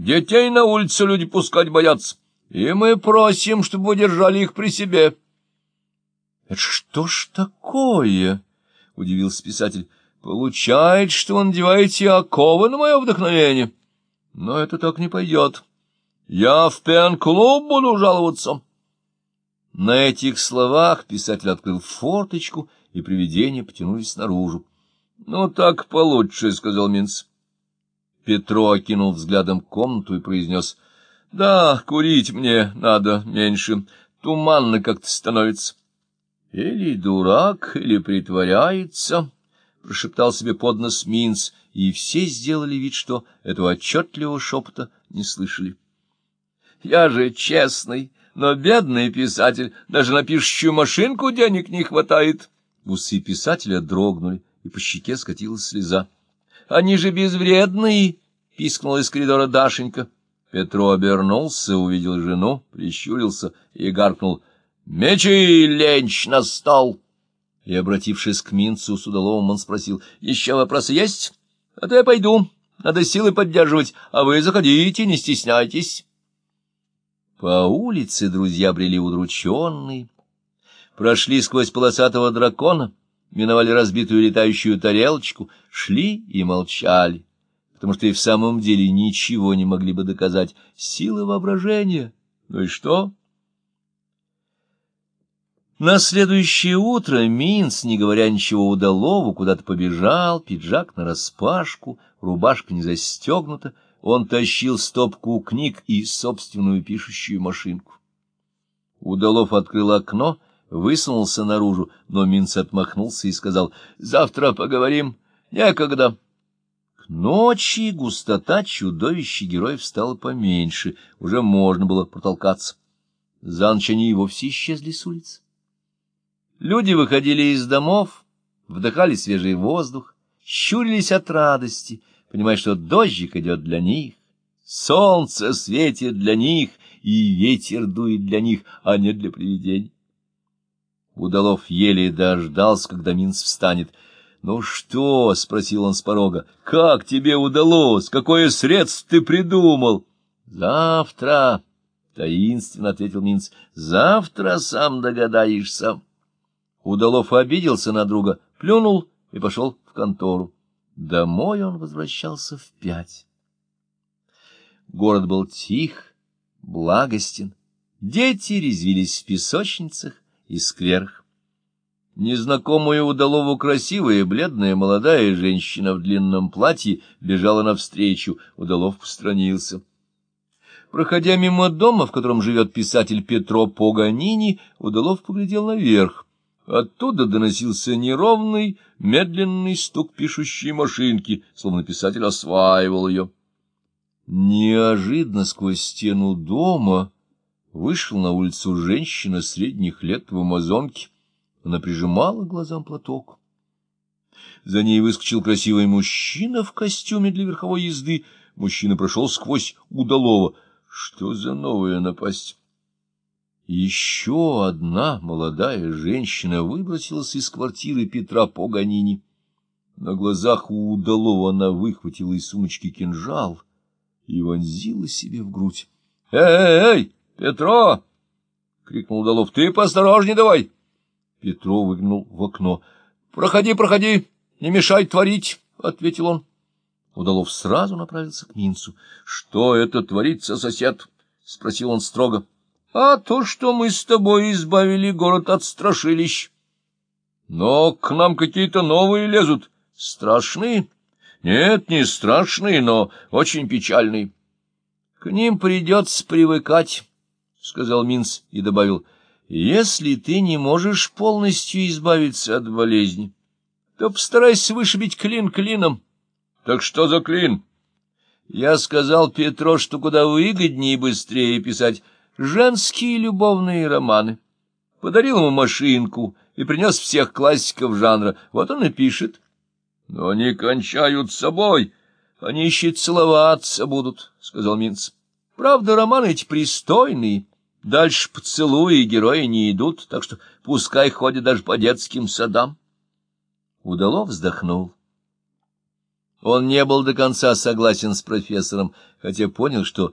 Детей на улицу люди пускать боятся, и мы просим, чтобы вы держали их при себе. — Это что ж такое? — удивился писатель. — Получает, что он надеваете оковы на мое вдохновение. Но это так не пойдет. Я в пен-клуб буду жаловаться. На этих словах писатель открыл форточку, и привидения потянулись наружу. — Ну, так получше, — сказал Минц. Петро окинул взглядом комнату и произнес. — Да, курить мне надо меньше. Туманно как-то становится. — Или дурак, или притворяется, — прошептал себе под нос Минц, и все сделали вид, что этого отчетливого шепота не слышали. — Я же честный, но бедный писатель, даже на пишущую машинку денег не хватает. Усы писателя дрогнули, и по щеке скатилась слеза. — Они же безвредные! — пискнула из коридора Дашенька. Петро обернулся, увидел жену, прищурился и гаркнул. — Мечи, ленч, на стол! И, обратившись к Минцу с удаловым, он спросил. — Еще вопросы есть? А то я пойду. Надо силы поддерживать, а вы заходите, не стесняйтесь. По улице друзья брели удрученные, прошли сквозь полосатого дракона, миновали разбитую летающую тарелочку, шли и молчали, потому что и в самом деле ничего не могли бы доказать. Силы воображения. Ну и что? На следующее утро Минц, не говоря ничего удалову, куда-то побежал, пиджак нараспашку, рубашка не застегнута, он тащил стопку книг и собственную пишущую машинку. Удалов открыл окно, высунулся наружу, но Минц отмахнулся и сказал, — Завтра поговорим, некогда. К ночи густота чудовища героев стала поменьше, уже можно было протолкаться. За ночь они и вовсе исчезли с улиц. Люди выходили из домов, вдыхали свежий воздух, щурились от радости, понимая, что дождик идет для них, солнце светит для них, и ветер дует для них, а не для привидений. Удалов еле дождался, когда Минц встанет. — Ну что? — спросил он с порога. — Как тебе удалось? Какое средство ты придумал? — Завтра, — таинственно ответил Минц, — завтра сам догадаешься. Удалов обиделся на друга, плюнул и пошел в контору. Домой он возвращался в пять. Город был тих, благостен. Дети резвились в песочницах и скверах. Незнакомая удалову красивая, бледная молодая женщина в длинном платье бежала навстречу, удалов постранился. Проходя мимо дома, в котором живет писатель Петро Поганини, Удалов поглядел наверх. Оттуда доносился неровный, медленный стук пишущей машинки, словно писатель осваивал ее. Неожиданно сквозь стену дома вышел на улицу женщина средних лет в амазонке. Она прижимала глазам платок. За ней выскочил красивый мужчина в костюме для верховой езды. Мужчина прошел сквозь удалого. Что за новая напасть? Еще одна молодая женщина выбросилась из квартиры Петра Поганини. На глазах у удалого она выхватила из сумочки кинжал и вонзила себе в грудь. — Эй, эй, эй, Петро! — крикнул удалов. — Ты поосторожней давай! Петро выглянул в окно. — Проходи, проходи, не мешай творить, — ответил он. Удалов сразу направился к Минцу. — Что это творится, сосед? — спросил он строго. А то, что мы с тобой избавили город от страшилищ. Но к нам какие-то новые лезут. Страшные? Нет, не страшные, но очень печальные. К ним придется привыкать, — сказал Минц и добавил, — если ты не можешь полностью избавиться от болезни, то постарайся вышибить клин клином. Так что за клин? Я сказал Петро, что куда выгоднее и быстрее писать женские любовные романы. Подарил ему машинку и принес всех классиков жанра. Вот он и пишет. Но они кончают с собой. Они еще целоваться будут, — сказал Минц. Правда, романы эти пристойные. Дальше поцелуи герои не идут, так что пускай ходят даже по детским садам. Удалов вздохнул. Он не был до конца согласен с профессором, хотя понял, что